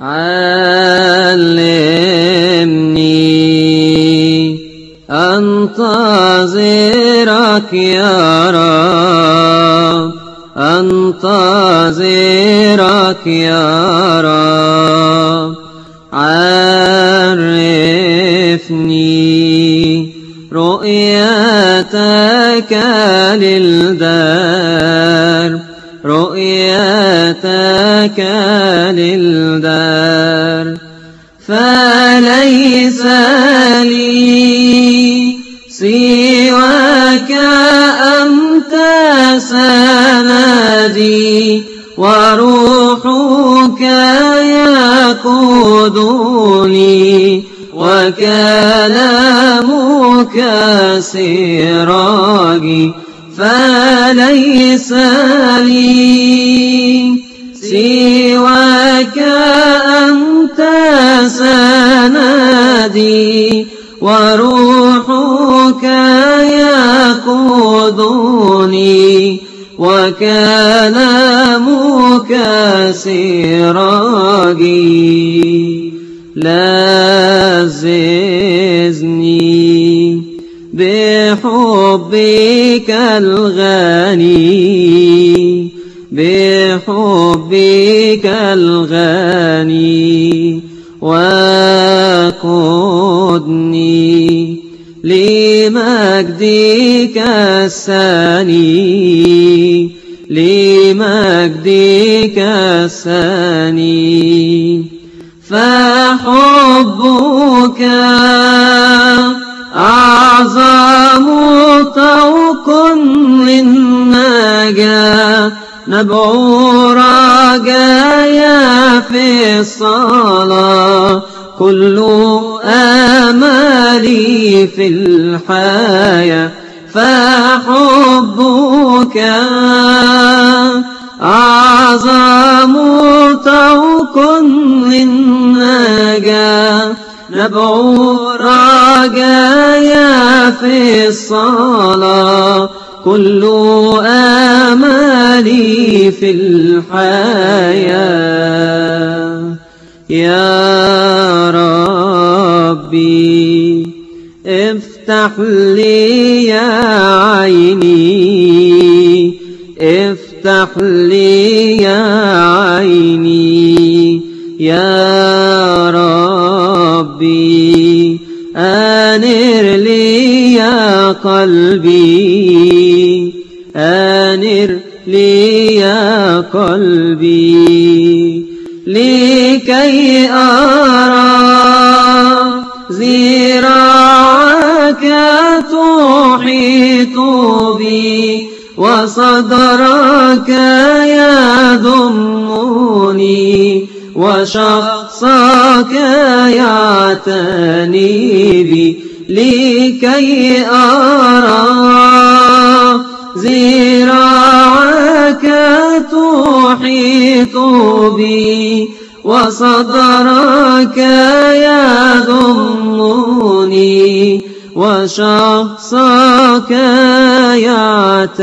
علمني أنتظرك يا رب أنتظرك يا رب. عرفني رؤيتك للدار رؤيتك للدار فليس لي سواك أنت سندي وروحك يقودني وكلامك سراجي فليس لي سواك أنت سندي وروحك يقودني وكلامك سراجي لذذني بحبك الغني بحبك الغني وقدني لمجدك السني لمجدك السني فحبك أعظم طوق للنجاة نبع رجايا في الصلاة كل آمالي في الحياة فحبك أعظم طوق للنجاة نبع رجايا في الصلاة كل آمالي في الحياة. يا ربي افتح لي يا عيني. افتح لي يا عيني. يا لي يا قلبي أنر لي يا قلبي. لكي أرى زراعك تحيط بي وصدرك يضمني وشخصك يعتني بي لكي أرى زراعك تحيط بي وصدرك يضمني وشخصك يعتني.